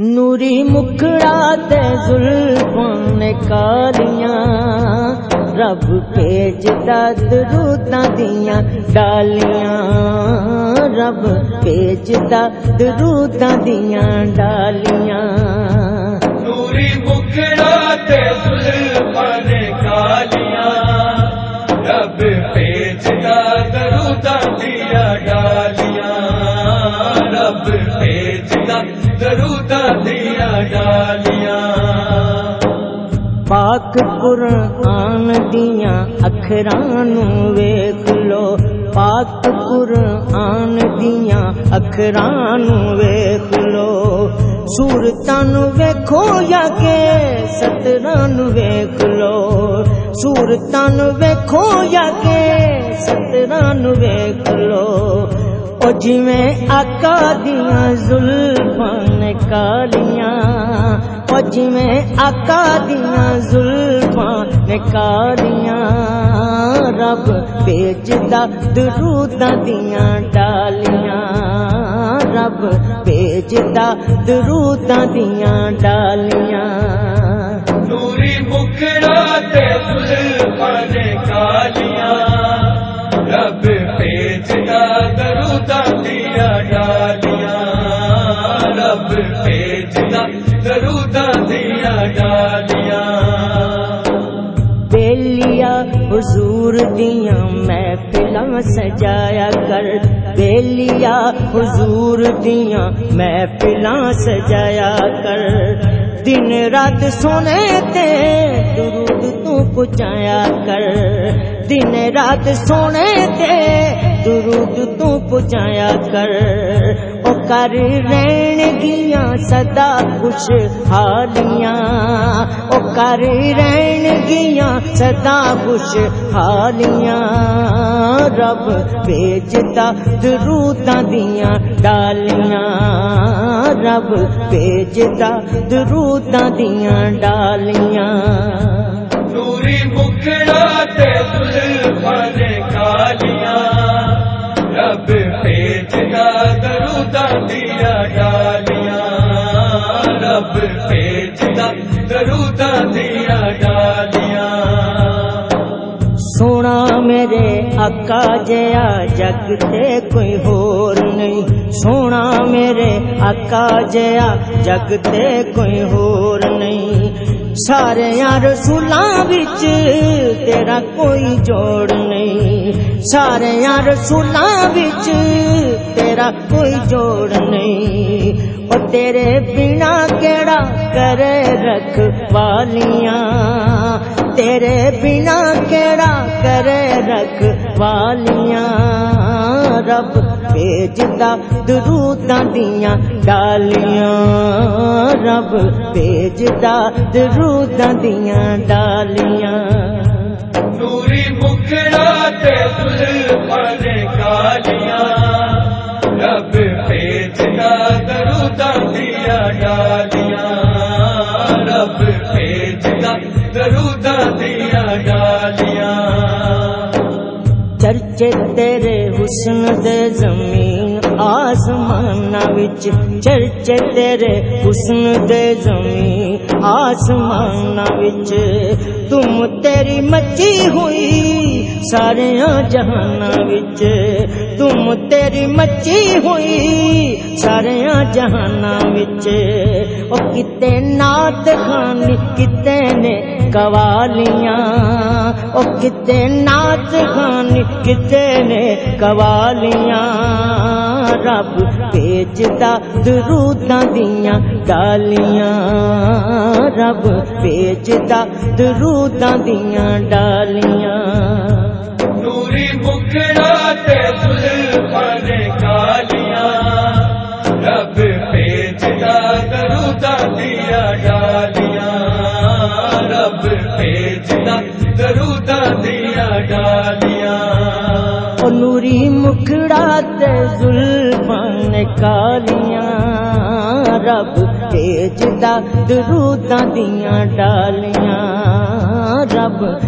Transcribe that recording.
ਨੂਰੀ ਮੁਖੜਾ ਤੇ ਜ਼ੁਲਫਾਂ ਨੇ ਕਾਲੀਆਂ। ਰੱਬ ਭੇਜਦਾ ਦਰੂਦਾਂ ਦੀਆਂ ਡਾਲੀਆਂ। ਰੱਬ ਭੇਜਦਾ ਦਰੂਦਾਂ ਦੀਆਂ ਡਾਲੀਆਂ। ਨੂਰੀ ਮੁਖੜਾ ਤੇ ਜ਼ੁਲਫਾਂ ਨੇ ਕਾਲੀਆਂ। ਰੱਬ ਭੇਜਦਾ ਦਰੂਦਾਂ ਦੀਆਂ ਡਾਲੀਆਂ। ਰੱਬ ਭੇਜਦਾ ਦਰੂਦਾਂ ਦੀਆਂ ਡਾਲੀਆਂ। ਪਾਕ ਕੁਰਾਨ ਦੀਆਂ ਅੱਖਰਾਂ ਨੂੰ ਵੇਖ ਲੋ। ਪਾਕ ਕੁਰਾਨ ਦੀਆਂ ਅੱਖਰਾਂ ਨੂੰ ਵੇਖ ਲੋ। ਸੂਰਤਾਂ ਨੂੰ ਵੇਖੋ ਜਾਂ ਕੇ ਸਤਰਾਂ ਨੂੰ ਵੇਖ ਲੋ। ਸੂਰਤਾਂ ਨੂੰ ਵੇਖੋ ਜਾਂ ਕੇ ਸਤਰਾਂ ਨੂੰ ਵੇਖ ਉਹ ਜਿਵੇਂ ਆਕਾ ਦੀਆਂ ਜ਼ੁਲਫਾਂ ਨੇ ਕਾਲੀਆਂ, ਉਹ ਜਿਵੇਂ ਆਕਾ ਦੀਆਂ ਜ਼ੁਲਫਾਂ ਨੇ ਕਾਲੀਆਂ। ਰੱਬ ਭੇਜਦਾ ਦਰੂਦਾਂ ਦੀਆਂ ਡਾਲੀਆਂ, ਰੱਬ ਭੇਜਦਾ ਦਰੂਦਾਂ ਦੀਆਂ ਡਾਲੀਆਂ। ਨੂਰੀ ਮੁਖੜਾ ਤੇ ਜ਼ੁਲਫਾਂ ਭੇਜਦਾ ਦਰੂਦਾਂ ਦੀਆਂ ਡਾਲੀਆਂ ਬੇਲੀਆ ਹੁਜ਼ੂਰ ਦੀਆਂ ਮਹਿਫਿਲਾਂ ਸਜਾਇਆ ਕਰ ਬੇਲੀਆ ਹੁਜ਼ੂਰ ਦੀਆਂ ਮਹਿਫਿਲਾਂ ਸਜਾਇਆ ਕਰ ਦਿਨ ਰਾਤ ਸੋਨੇ ਤੇ ਦਰੂਦ ਤੂੰ ਪੁਚਾਇਆ ਕਰ ਦਿਨ ਰਾਤ ਸੋਨੇ ਤੇ ਦਰੂਦ ਤੂੰ ਪੁਚਾਇਆ ਕਰ ਉਹ ਕਰ ਰਹਿਣਗੀਆਂ ਸਦਾ ਖੁਸ਼ ਹਾਲੀਆਂ। ਉਹ ਕਰ ਰਹਿਣਗੀਆਂ ਸਦਾ ਖੁਸ਼ ਹਾਲੀਆਂ। ਰੱਬ ਭੇਜਦਾ ਦਰੂਦਾਂ ਦੀਆਂ ਡਾਲੀਆਂ। ਰੱਬ ਭੇਜਦਾ ਦਰੂਦਾਂ ਦੀਆਂ ਡਾਲੀਆਂ। ਨੂਰੀ ਮੁਖੜਾ ਤੇ ਜ਼ੁਲਫਾਂ ਨੇ ਕਾਲੀਆਂ ਰੱਬ ਭੇਜਦਾ ਦੀਆਂ ਡਾਲੀਆਂ, ਰੱਬ ਭੇਜਦਾ ਦਰੂਦਾਂ ਦੀਆਂ ਡਾਲੀਆਂ। ਸੋਣਾ ਮੇਰੇ ਆਕਾ ਜਿਆ ਜਗ ਤੇ ਕੋਈ ਹੋਰ ਨਹੀਂ। ਸੋਣਾ ਮੇਰੇ ਆਕਾ ਜਿਆ ਜਗ ਤੇ ਕੋਈ ਹੋਰ ਨਹੀਂ ਸਾਰਿਆਂ ਰਸੂਲਾਂ ਵਿੱਚ ਤੇਰਾ ਕੋਈ ਜੋੜ ਨਹੀਂ। ਸਾਰਿਆਂ ਰਸੂਲਾਂ ਵਿੱਚ ਤੇਰਾ ਕੋਈ ਜੋੜ ਨਹੀਂ। ਉਹ ਤੇਰੇ ਬਿਨਾ ਕਿਹੜਾ ਕਰੇ ਰਖਵਾਲੀਆਂ ਤੇਰੇ ਬਿਨਾ ਕਿਹੜਾ ਕਰੇ ਰਖਵਾਲੀਆਂ ਰੱਬ ਭੇਜਦਾ ਦਰੂਦਾਂ ਦੀਆਂ ਡਾਲੀਆਂ। ਰੱਬ ਭੇਜਦਾ ਦਰੂਦਾਂ ਦੀਆਂ ਡਾਲੀਆਂ। ਨੂਰੀ ਮੁਖੜਾ ਤੇ ਜ਼ੁਲਫਾਂ ਨੇ ਕਾਲੀਆਂ। ਰੱਬ ਭੇਜਦਾ ਦਰੂਦਾਂ ਦੀਆਂ ਡਾਲੀਆਂ। ਰੱਬ ਭੇਜਦਾ ਦਰੂਦਾਂ ਤੇਰੇ ਹੁਸਨ ਦੇ ਜ਼ਮੀਨ ਆਸਮਾਨਾਂ ਵਿੱਚ, ਚਰਚੇ ਤੇਰੇ ਹੁਸਨ ਦੇ ਜ਼ਮੀਨ ਆਸਮਾਨਾਂ ਵਿੱਚ। ਤੁਮ ਤੇਰੀ ਮੱਚੀ ਹੋਈ ਸਾਰਿਆਂ ਜਹਾਨਾਂ ਵਿੱਚ। ਤੁਮ ਤੇਰੀ ਮੱਚੀ ਹੋਈ ਸਾਰਿਆਂ ਜਹਾਨਾਂ ਵਿੱਚ। ਉਹ ਕਿਤੇ ਨਾਤ ਖਾਨੀ, ਕਿਤੇ ਨੇ ਕਵਾਲੀਆਂ। ਉਹ ਕਿਤੇ ਨਾਚ ਖਾਨੀ ਕਿਤੇ ਨੇ ਕਵਾਲੀਆਂ। ਰੱਬ ਭੇਜਦਾ ਦਰੂਦਾਂ ਦੀਆਂ ਡਾਲੀਆਂ। ਰੱਬ ਭੇਜਦਾ ਦਰੂਦਾਂ ਦੀਆਂ ਡਾਲੀਆਂ। ਨੂਰੀ ਮੁਖੜਾ ਤੇ ਜ਼ੁਲਫਾਂ ਨੇ ਕਾਲੀਆਂ ਰੱਬ ਭੇਜਦਾ ਦਰੂਦਾਂ ਦੀਆਂ ਡਾਲੀਆਂ। ਰੱਬ ਭੇਜਦਾ ਦਰੂਦਾਂ ਦੀਆਂ ਡਾਲੀਆਂ। ਉਹ ਨੂਰੀ ਮੁਖੜਾ ਤੇ ਜ਼ੁਲਫਾਂ ਕਾਲੀਆਂ। ਰੱਬ ਭੇਜਦਾ ਦਰੂਦਾਂ ਦੀਆਂ ਡਾਲੀਆਂ। ਰੱਬ